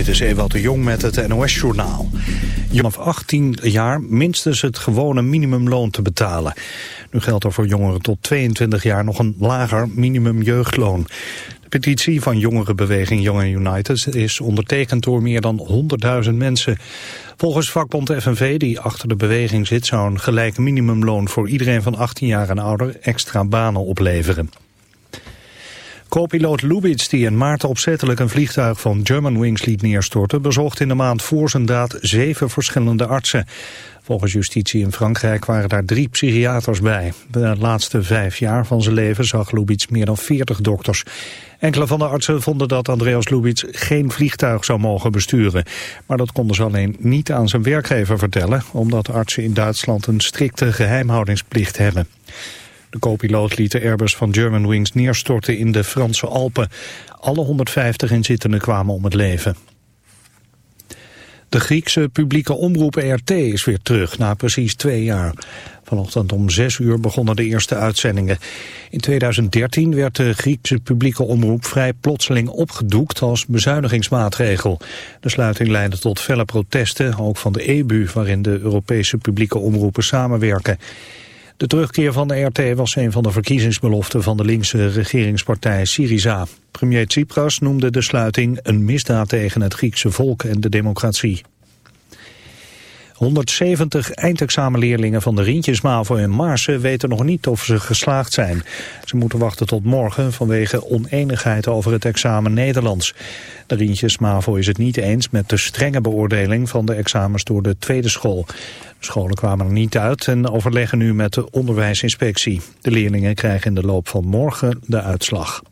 Dit is Ewald de Jong met het NOS-journaal. Vanaf 18 jaar minstens het gewone minimumloon te betalen. Nu geldt er voor jongeren tot 22 jaar nog een lager minimumjeugdloon. De petitie van jongerenbeweging Young United is ondertekend door meer dan 100.000 mensen. Volgens vakbond FNV, die achter de beweging zit, zou een gelijk minimumloon voor iedereen van 18 jaar en ouder extra banen opleveren. Co-piloot Lubitz, die in maart opzettelijk een vliegtuig van Germanwings liet neerstorten, bezocht in de maand voor zijn daad zeven verschillende artsen. Volgens justitie in Frankrijk waren daar drie psychiaters bij. De laatste vijf jaar van zijn leven zag Lubitz meer dan veertig dokters. Enkele van de artsen vonden dat Andreas Lubitz geen vliegtuig zou mogen besturen. Maar dat konden ze alleen niet aan zijn werkgever vertellen, omdat artsen in Duitsland een strikte geheimhoudingsplicht hebben. De co-piloot liet de Airbus van Germanwings neerstorten in de Franse Alpen. Alle 150 inzittenden kwamen om het leven. De Griekse publieke omroep RT is weer terug na precies twee jaar. Vanochtend om zes uur begonnen de eerste uitzendingen. In 2013 werd de Griekse publieke omroep vrij plotseling opgedoekt als bezuinigingsmaatregel. De sluiting leidde tot felle protesten, ook van de EBU, waarin de Europese publieke omroepen samenwerken. De terugkeer van de RT was een van de verkiezingsbeloften van de linkse regeringspartij Syriza. Premier Tsipras noemde de sluiting een misdaad tegen het Griekse volk en de democratie. 170 eindexamenleerlingen van de Rientjesmavo in Maarsen weten nog niet of ze geslaagd zijn. Ze moeten wachten tot morgen vanwege oneenigheid over het examen Nederlands. De Rientjesmavo is het niet eens met de strenge beoordeling van de examens door de tweede school. Scholen kwamen er niet uit en overleggen nu met de onderwijsinspectie. De leerlingen krijgen in de loop van morgen de uitslag.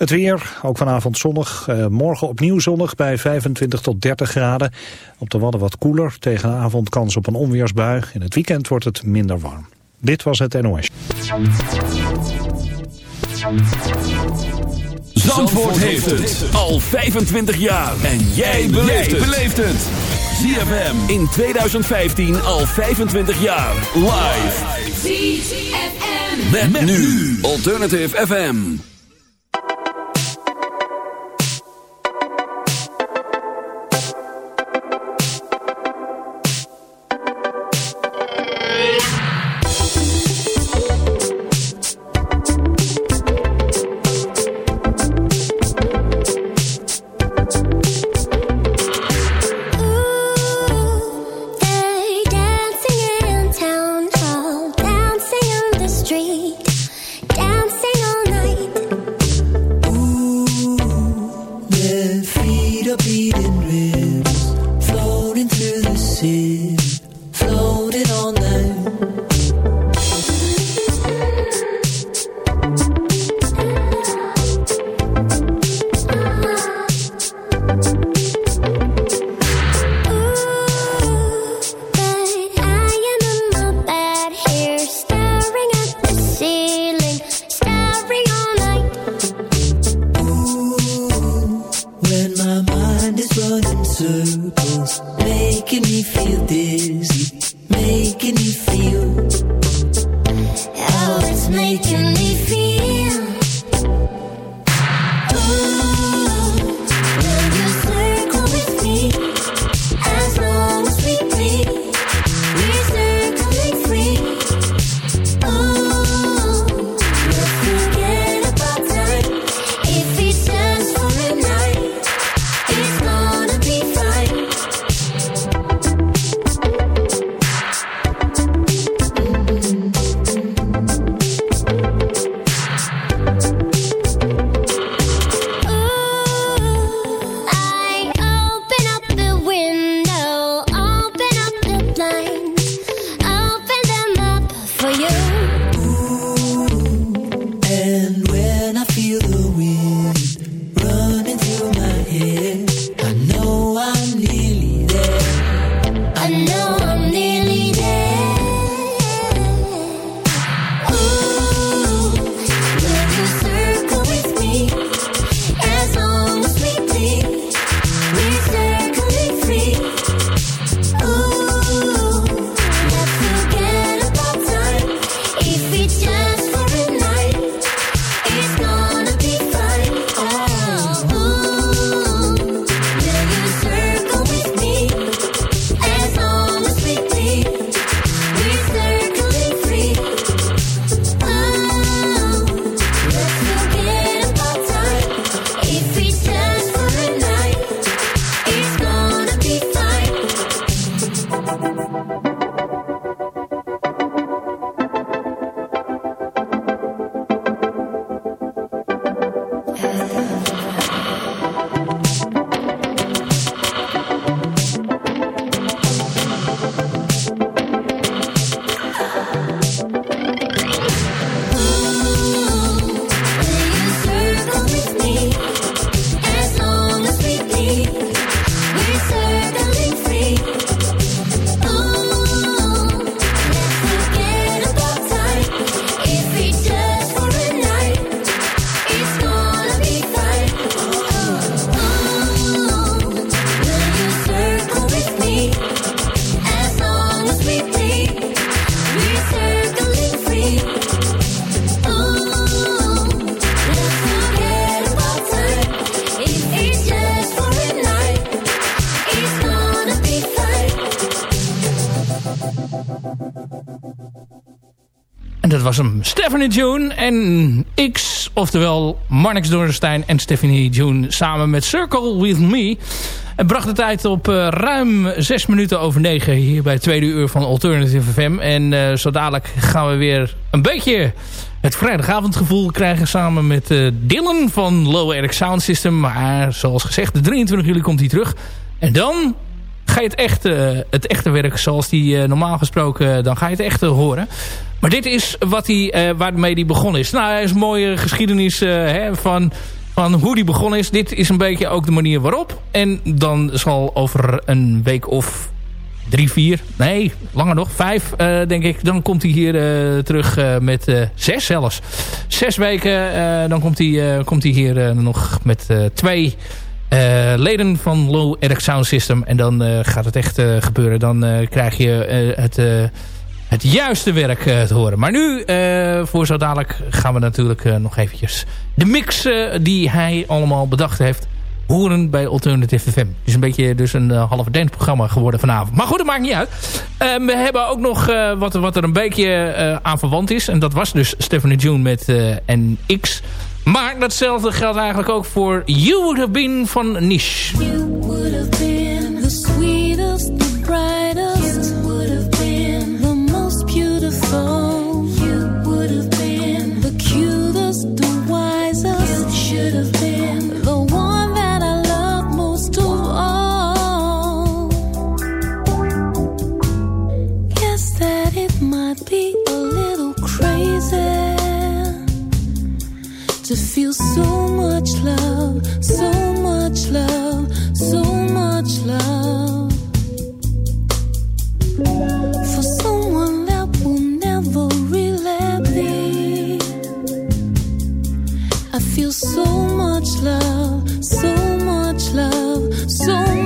Het weer, ook vanavond zonnig. Eh, morgen opnieuw zonnig bij 25 tot 30 graden. Op de Wadden wat koeler. Tegen de avond kans op een onweersbui. In het weekend wordt het minder warm. Dit was het NOS. Zandvoort heeft het al 25 jaar. En jij beleeft het. ZFM in 2015 al 25 jaar. Live. ZFM. Met, nu. Alternative FM. Was hem. Stephanie June en X, oftewel Marnix Dorenstein en Stephanie June samen met Circle With Me. En bracht de tijd op uh, ruim zes minuten over negen hier bij het tweede uur van Alternative FM. En uh, zo dadelijk gaan we weer een beetje het vrijdagavondgevoel krijgen samen met uh, Dylan van Low Eric Sound System. Maar zoals gezegd, de 23 juli komt hij terug. En dan ga je het echte, het echte werk zoals die normaal gesproken, dan ga je het echte horen. Maar dit is wat hij, waarmee hij begonnen is. Nou, hij is een mooie geschiedenis hè, van van hoe die begonnen is. Dit is een beetje ook de manier waarop. En dan zal over een week of drie, vier, nee, langer nog, vijf denk ik. Dan komt hij hier terug met zes zelfs. Zes weken, dan komt hij, komt hij hier nog met twee leden van Low Eric Sound System. En dan gaat het echt gebeuren. Dan krijg je het het juiste werk uh, te horen. Maar nu, uh, voor zo dadelijk, gaan we natuurlijk uh, nog eventjes de mix die hij allemaal bedacht heeft horen bij Alternative FM. Het is een beetje dus een uh, halve dansprogramma geworden vanavond. Maar goed, dat maakt niet uit. Uh, we hebben ook nog uh, wat, wat er een beetje aan verwant is. En dat was dus Stephanie June met NX. Maar datzelfde geldt eigenlijk ook voor You Would Have Been van Niche. To feel so much love, so much love, so much love for someone that will never really be. I feel so much love, so much love, so much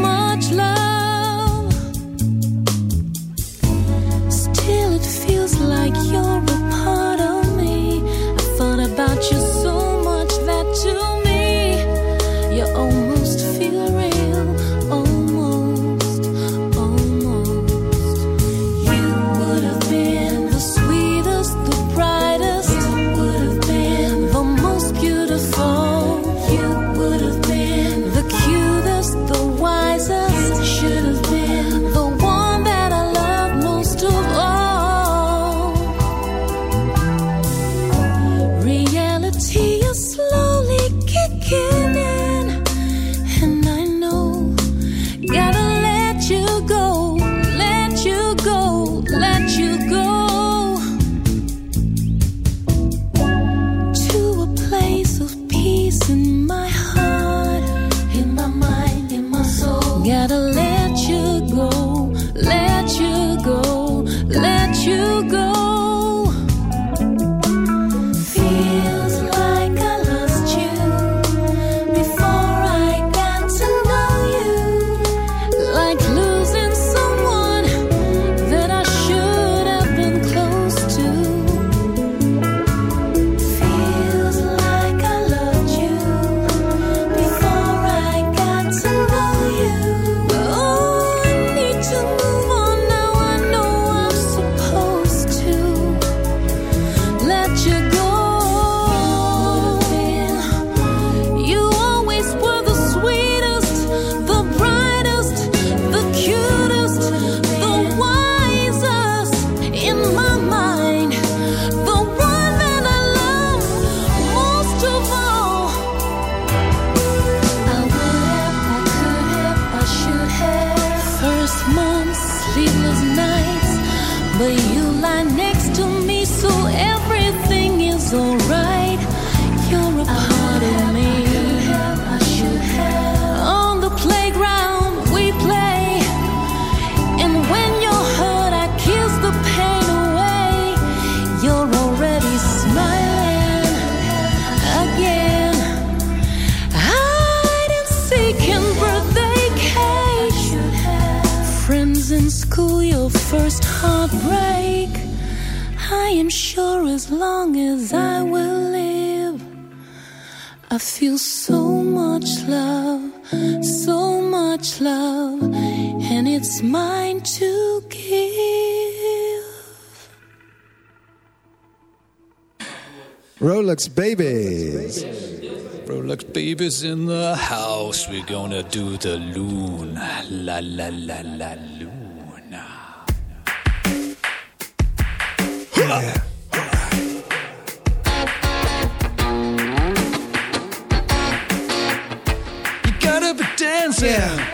much love, so much love, and it's mine to give. Rolex babies. Rolex babies in the house. We're gonna do the loon. La la la la loon. Yeah. Câncer.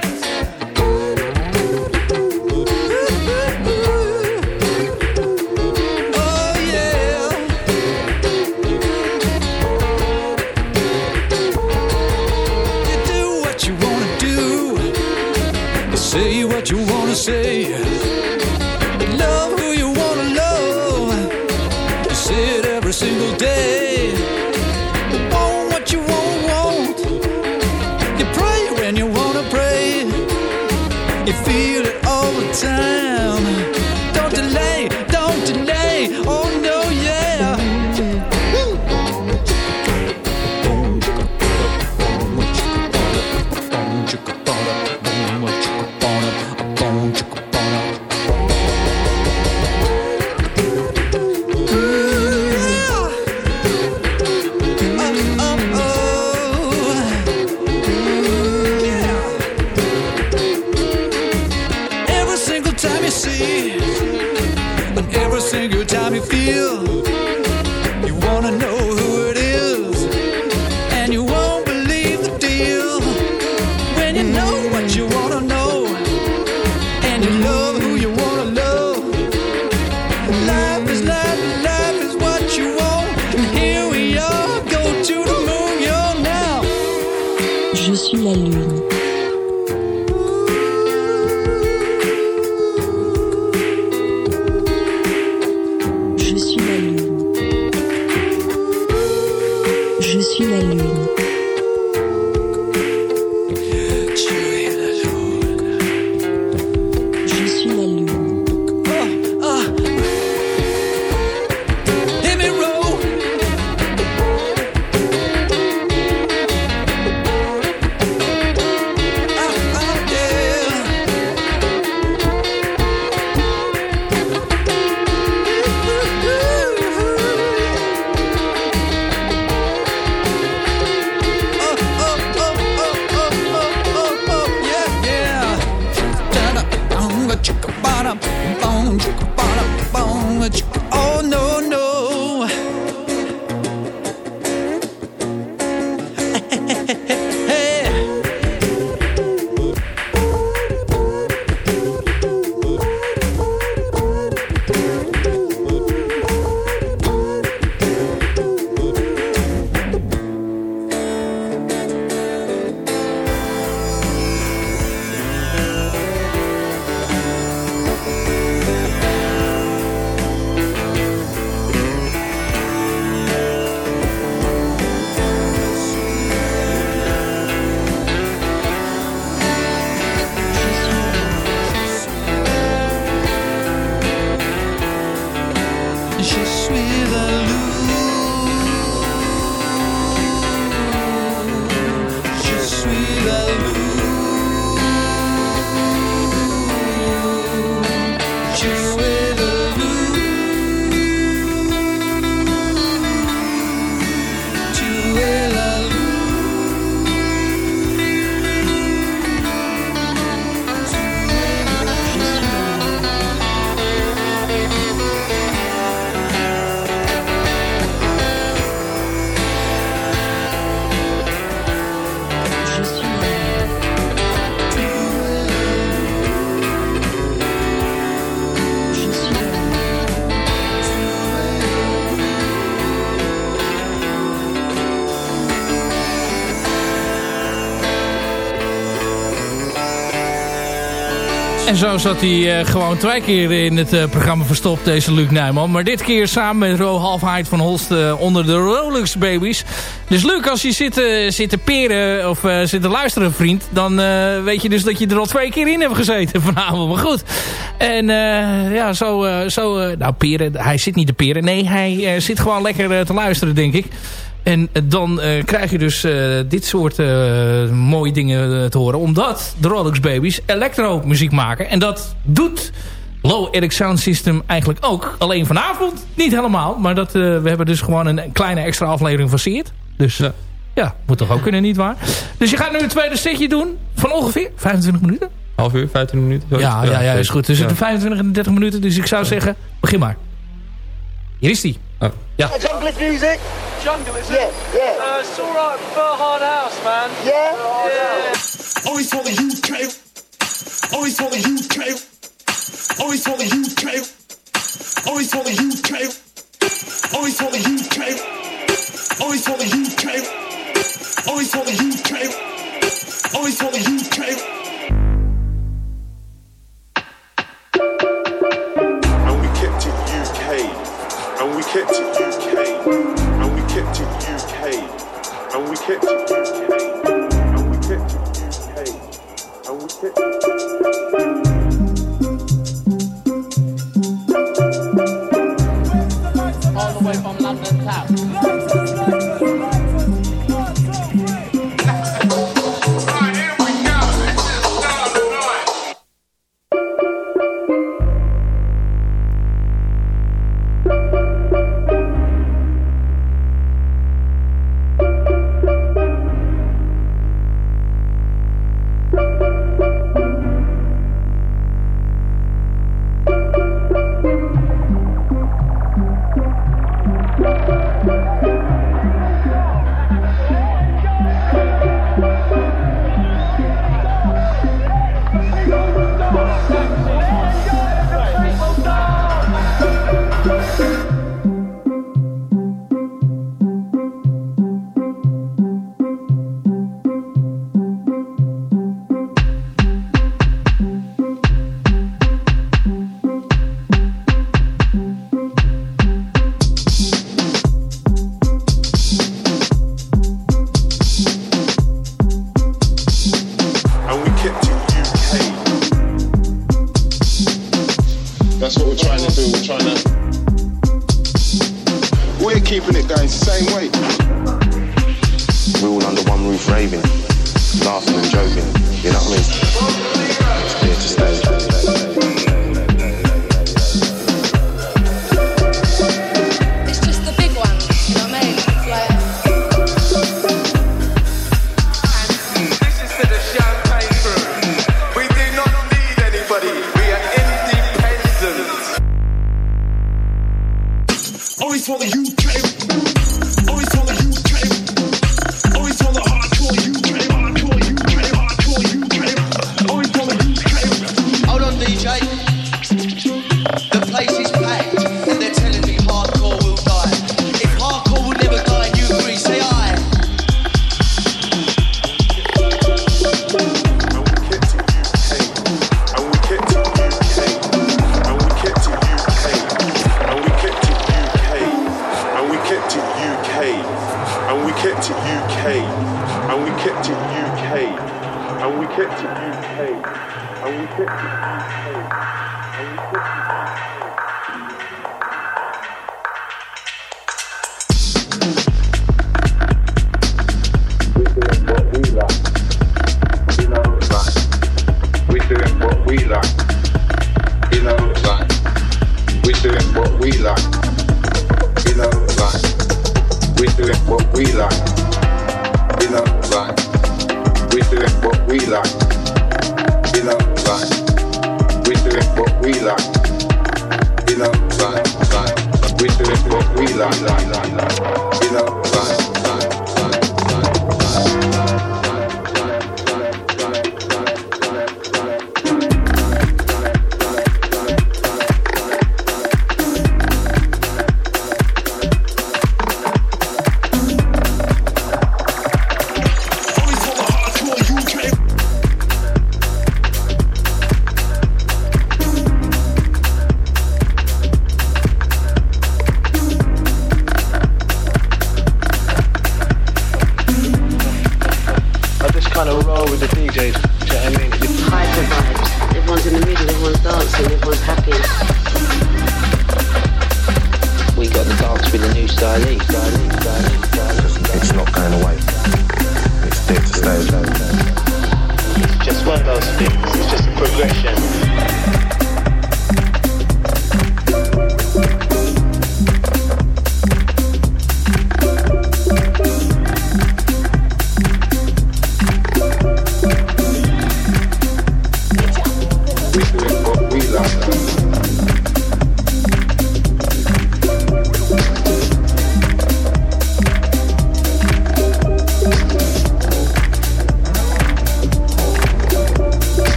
Life is life, zo zat hij eh, gewoon twee keer in het eh, programma verstopt, deze Luc Nijman. Maar dit keer samen met Ro Halfheid van Holst eh, onder de Rolex Babies. Dus Luc, als je zit, zit te peren of zit te luisteren, vriend... dan weet je dus dat je er al twee keer in hebt gezeten vanavond. Maar goed. En ja, zo... zo nou, peren, hij zit niet te peren. Nee, hij zit gewoon lekker te luisteren, denk ik. En eh, dan eh, krijg je dus eh, dit soort mooie dingen te horen. Omdat de Rolex Babies electro muziek maken. En dat doet Low Eric Sound System eigenlijk ook. Alleen vanavond niet helemaal. Maar dat, we hebben dus gewoon een kleine extra aflevering van Seert. Dus ja. ja, moet toch ook kunnen, niet waar? Dus je gaat nu een tweede setje doen van ongeveer 25 minuten. Half uur, 25 minuten? Ja, ja, ja, is goed. Tussen de 25 en 30 minuten. Dus ik zou zeggen, begin maar. Hier is die. Oh. Ja. Jungle music? Jungle, is it? Yeah, yeah. Uh, it's alright for hard house, man. Yeah? Yeah. Always for the UK. Always for the UK. Always for the UK. Always for the UK. Always for the UK. Always for the UK. Always for the UK. Always for the UK. Laughing and joking. You know what I mean? It's here to stay.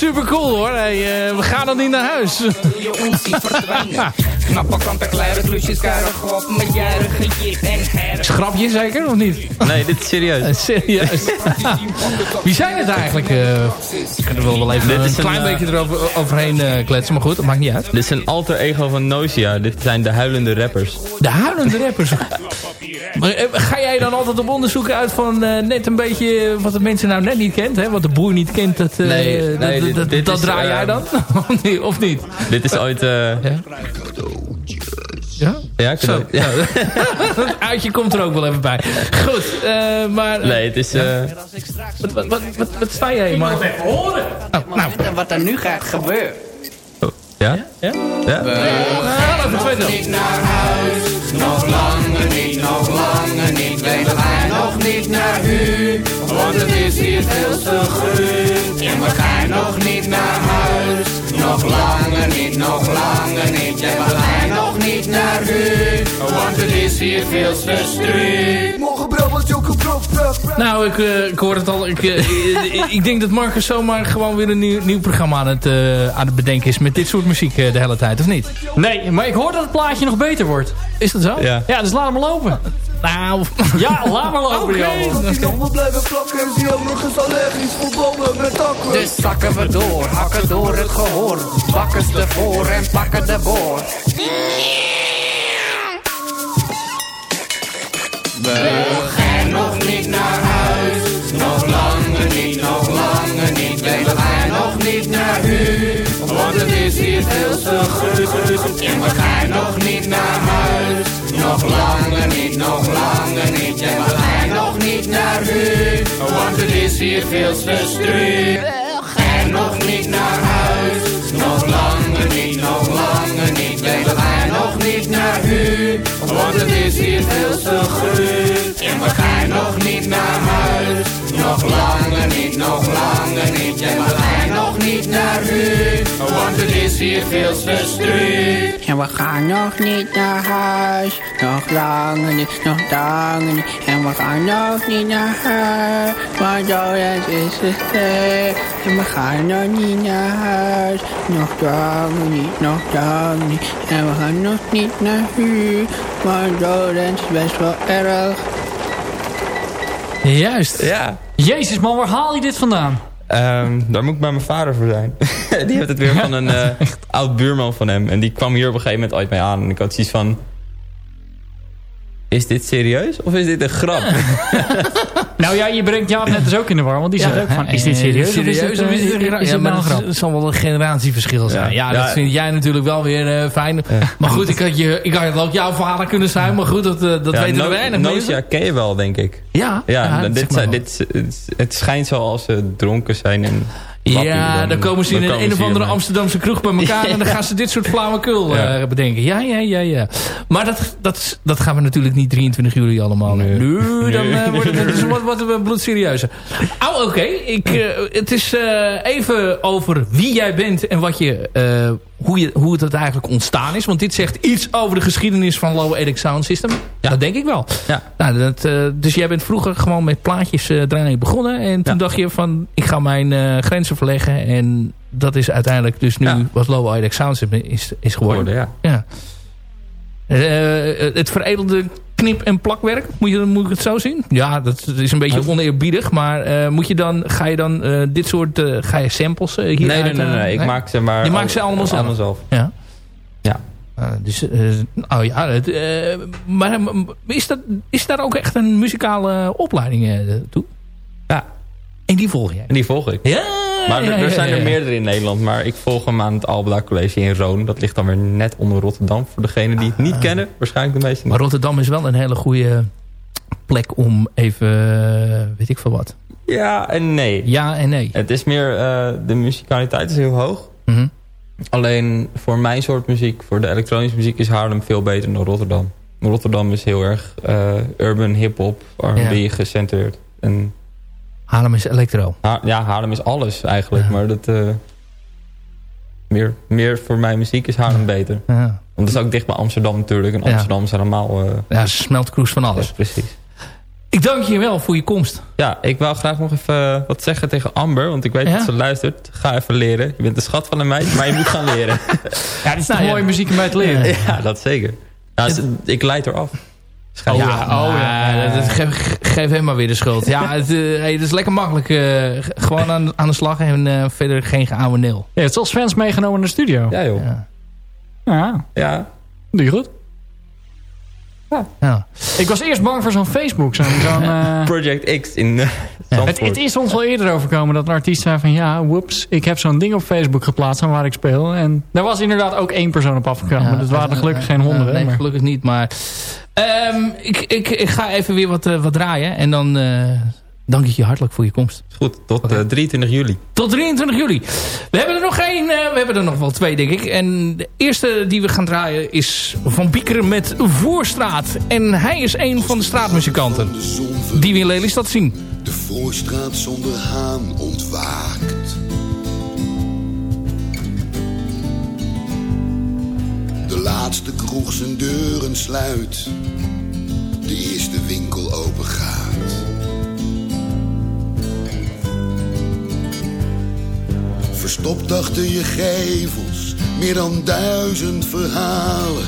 Super cool hoor. Hey, eh, we gaan dan niet naar huis. je ons ziet verdwijnen. Knappe kanten, kleine klusjes, kuirig op met jarige jit en her. Schrapje zeker, of niet? Nee, dit is serieus. serieus. Wie zijn het eigenlijk? eh kunnen we wel even Dit een, is een, klein eh, beetje erover, overheen eh, kletsen. Maar goed, dat maakt niet uit. Dit is een alter ego van Nosia. Dit zijn de huilende rappers. De huilende rappers. maar, eh, ga jij dan altijd op onderzoek uit van eh, net een beetje wat de mensen nou net niet kent? Hè? Wat de boer niet kent, dat, eh, Nee, dat, nee, dat, dit- dat, dit dat is, draai jij eh, dan? Of niet- of niet? Dit is ooit... eh Ja? Ja, Zo. cadeau. ja. Het uitje komt er ook wel even bij. Goed, eh, maar... Nee, het is... eh, Wat, wat, wat, wat, wat sta jij, man? even horen. Oh, nou. Wat er nu gaat gebeuren. ja? Ja? Ja? Naar huis, nog langer niet, nog langer niet. Wij gaan nog niet naar u, want het is hier veel te groen. En we gaan nog niet naar huis, nog langer niet, nog langer niet. En we gaan nog niet naar u, want het is hier veel te struun. Nou, ik, eh, ik hoor het al. Ik, eh, ik, ik denk dat Marcus zomaar gewoon weer een nieuw, nieuw programma aan het, eh, aan het bedenken is met dit soort muziek de hele tijd, of niet? Nee, maar ik hoor dat het plaatje nog beter wordt. Is dat zo? Ja. Ja, dus laat hem lopen. Nou, Ja, laat maar lopen, Oké. joh. Knoppen blijven plakken en die ook nog eens allergisch met takken. Dus zakken we door, hakken door het gehoor. Bakken ze ervoor en pakken de boor. We naar huis, nog langer niet, nog langer niet. We gaan nog niet naar u, want het is hier veel te groot. En we gaan nog niet naar huis, nog langer niet, nog langer niet. En we gaan nog niet naar u, want het is hier veel te struik. En nog niet naar huis, nog langer niet, nog langer niet. Wij gaan nog niet naar u, want het is hier veel te groot. En we gaan nog niet naar huis, nog langer niet, nog langer niet. En we gaan nog niet naar u, want het is hier veel struik. En we gaan nog niet naar huis, nog langer niet, nog langer niet. En we gaan nog niet naar huis, want Jonas is gestrekt. En we gaan nog niet naar huis, nog langer niet, nog langer niet. En we gaan nog niet naar huis, want Jonas is best wel erg. Juist. Ja. Jezus man, waar haal je dit vandaan? Ehm, daar moet ik bij mijn vader voor zijn. die heeft het weer van een eh, oud buurman van hem. En die kwam hier op een gegeven moment ooit mee aan. En ik had zoiets van... Is dit serieus? Of is dit een grap? Nou ja, je brengt Jaap net dus ook in de war. Want die zegt ook van, is dit serieus? is Serieus dit, of is het eh, een grap? is Ja, het maar nou grap? is- zal wel een generatieverschil zijn. Ja, Ja. dat Ja. vind jij natuurlijk wel weer eh, fijn. Maar goed, ik had, je, ik had ook jouw vader kunnen zijn. Maar goed, dat, eh, dat ja, weten No- we weinig mensen. ken je wel, denk ik. Ja, Ja, dit, dit, het, het schijnt zo als ze dronken zijn en Ja, dan komen ze in een, een of andere mee. Amsterdamse kroeg bij elkaar... en dan gaan ze dit soort flauwekul Ja. bedenken. Ja, ja, ja, ja. Maar dat, dat, dat gaan we natuurlijk niet 23 juli allemaal. Nee, Nee. dan eh, wordt het dus wat, wat bloedserieuzer. Oh, oké. Ik, eh, Het is eh, even over wie jij bent en wat je, hoe, je, hoe het eigenlijk ontstaan is. Want dit zegt iets over de geschiedenis van Low Edic Sound System. Dat denk ik wel. Ja. Nou, dat, eh, dus jij bent vroeger gewoon met plaatjes eh draaien begonnen. En toen dacht je van, ik ga mijn eh, grenzen verleggen. En dat is uiteindelijk dus nu Ja. wat Low Edic Sound System is, is geworden. Geworden, ja. Ja. Het veredelde knip- en plakwerk, moet, je, moet ik het zo zien? Ja, dat is een beetje oneerbiedig. Maar eh, moet je dan, ga je dan eh, dit soort, eh, ga je samples hier Nee, nee, uit, nee, nee, Ik maak ze maar... Je maakt ze allemaal zelf? zelf. Ja. Ja. Uh, dus, uh, oh ja, het, uh, maar is, dat, is daar ook echt een muzikale opleiding uh, toe? Ja. En die volg jij? En die volg ik. Ja, Maar er, er zijn er meerdere in Nederland. Maar ik volg hem aan het Albeda College in Roon. Dat ligt dan weer net onder Rotterdam. Voor degenen die het niet kennen. Waarschijnlijk de meeste. Maar Rotterdam is wel een hele goede plek om even, uh, weet ik veel wat. Ja en nee. Ja en nee. Het is meer, uh, de musicaliteit is heel hoog. Mm -hmm. Alleen voor mijn soort muziek, voor de elektronische muziek, is Haarlem veel beter dan Rotterdam. Rotterdam is heel erg uh, urban, hip-hop, R&B ja. gecentreerd. En Haarlem is elektro. Ha ja, Haarlem is alles eigenlijk. Ja. Maar dat, uh, meer, meer voor mijn muziek is Haarlem beter. Ja. Want dat is ook dicht bij Amsterdam natuurlijk. En Amsterdam is allemaal... Uh, ja, smeltkroes van alles. Ja, precies. Ik dank je wel voor je komst. Ja, ik wou graag nog even eh, wat zeggen tegen Amber. Want ik weet Ja? dat ze luistert. Ga even leren. Je bent een schat van een meid, maar je moet gaan leren. Ja, dit is Nou ja. mooie muziek om bij te leren. ja, dat zeker. Nou, ze- ik leid er af. Oh ja, ja, oh ja. dat, dat- geef, hem maar weer de schuld. Ja, het, eh, hey, het is lekker makkelijk. eh, gewoon aan, aan de slag en eh, verder geen geouwe nul. Ja, het is als fans meegenomen naar de studio. Ja, joh. Ja. Ja, Ja. doe je goed. Ja. Ik was eerst bang voor zo'n Facebook. Zo'n, eh, Project X in uh, het, het is ons al eerder overkomen dat een artiest zei van... ja, whoops, ik heb zo'n ding op Facebook geplaatst aan waar ik speel. En daar was inderdaad ook één persoon op afgekomen. Ja, dat waren er gelukkig geen honderden. nee, maar- gelukkig niet. Maar ehm, ik, ik, ik ga even weer wat, eh, wat draaien. En dan eh, dank ik je hartelijk voor je komst. Goed, tot eh, 23 juli. Tot 23 juli. We hebben er nog één. eh, we hebben er nog wel twee, denk ik. En de eerste die we gaan draaien is Van Biekeren met Voorstraat. En hij is een van de straatmuzikanten. Die we in Lelystad zien. De voorstraat zonder haan ontwaakt. De laatste kroeg zijn deuren sluit. De eerste winkel open gaat. Verstopt achter je gevels, meer dan duizend verhalen.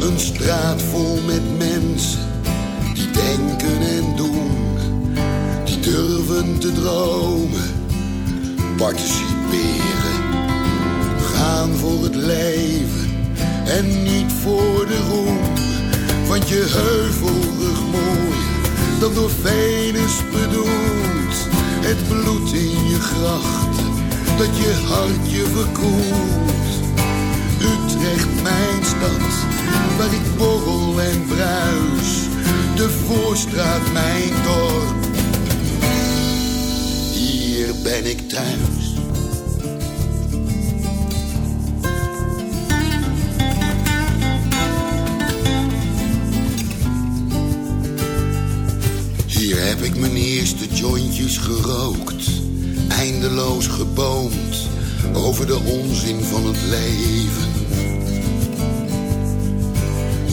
Een straat vol met mensen die denken en doen die durven te dromen, participeren, gaan voor het leven en niet voor de roem. Want je heuvelrug mooier dan door Venus bedoeld. Het bloed in je grachten, dat je hart je verkoelt. Utrecht, mijn stad, waar ik borrel en bruis. De voorstraat, mijn dorp. Hier ben ik thuis. Heb ik mijn eerste jointjes gerookt, eindeloos geboomd over de onzin van het leven.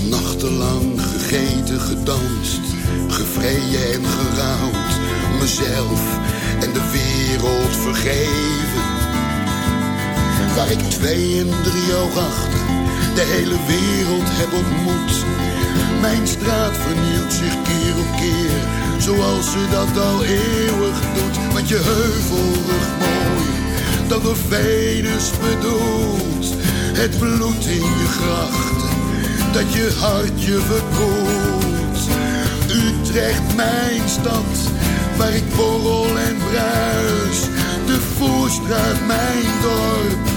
Nachtenlang gegeten, gedanst, gevreden en gerouwd, mezelf en de wereld vergeven. Waar ik twee en drie oog achter de hele wereld heb ontmoet. Mijn straat vernielt zich keer op keer, zoals ze dat al eeuwig doet. Want je heuvelrug mooi, dat door Venus bedoelt. Het bloed in je grachten, dat je hart je verkoelt. Utrecht, mijn stad, waar ik borrel en bruis. De Voorstraat, mijn dorp.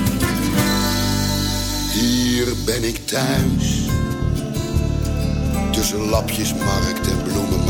Hier ben ik thuis. Tussen lapjesmarkt en bloemenmarkt.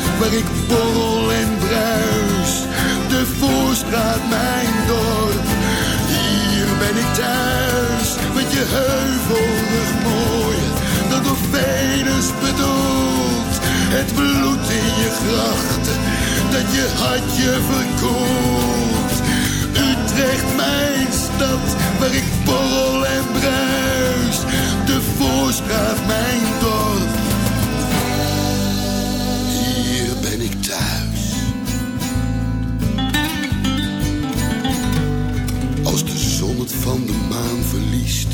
waar ik borrel en bruis. De Voorstraat, mijn dorp, hier ben ik thuis. Met je heuvelrug mooier dan door Venus bedoeld. Het bloed in je grachten, dat je hart je verkoelt. Utrecht, mijn stad, waar ik borrel en bruis. De Voorstraat, mijn dorp. Van de maan verliest,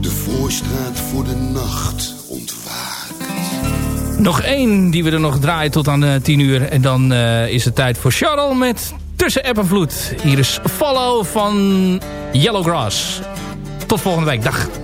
de Voorstraat voor de nacht ontwaakt. Nog één die we er nog draaien tot aan eh, 10 uur. En dan eh, is het tijd voor Charles met Tussen App en Vloed. Hier is Follow van Yellowgrass. Tot volgende week. Dag.